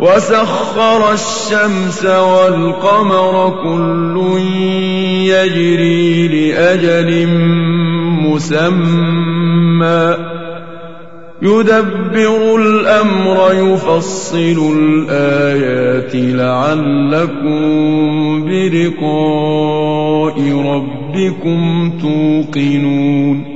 وسخر الشمس والقمر كل يجري لأجل مسمى. يدبر الأمر يفصل الآيات لعلكم بلقاء ربكم توقنون.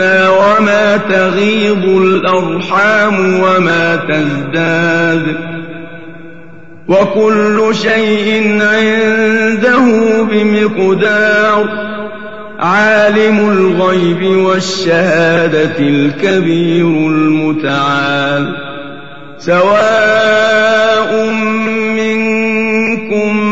وما تغيض الأرحام وما تزداد وكل شيء عنده بمقدار عالم الغيب والشهادة الكبير المتعال سواء منكم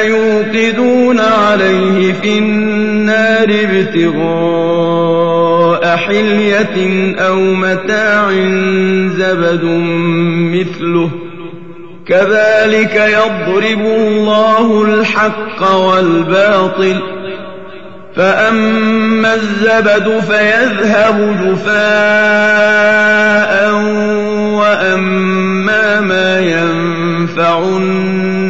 يوقدون عليه في النار ابتغاء حلية أو متاع زبد مثله كذلك يضرب الله الحق والباطل فأما الزبد فيذهب جفاء وأما ما ينفع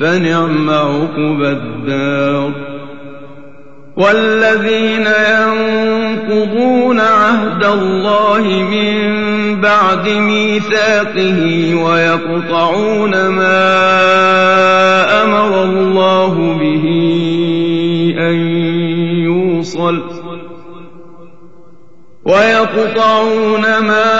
فنعم عقبى الدار. والذين ينقضون عهد الله من بعد ميثاقه ويقطعون ما أمر الله به أن يوصل ويقطعون ما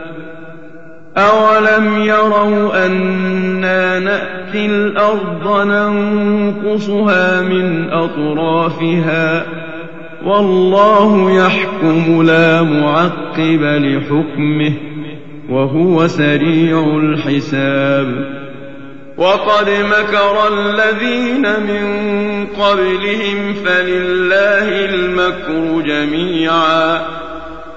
أولم يروا أنا نأتي الأرض ننقصها من أطرافها والله يحكم لا معقب لحكمه وهو سريع الحساب وقد مكر الذين من قبلهم فلله المكر جميعا